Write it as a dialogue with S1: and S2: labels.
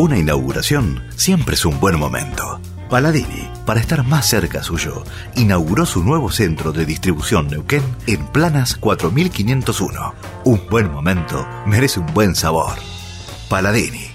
S1: Una inauguración siempre es un buen momento. Paladini, para estar más cerca suyo, inauguró su nuevo centro de distribución Neuquén en Planas 4501. Un buen momento merece un buen sabor. Paladini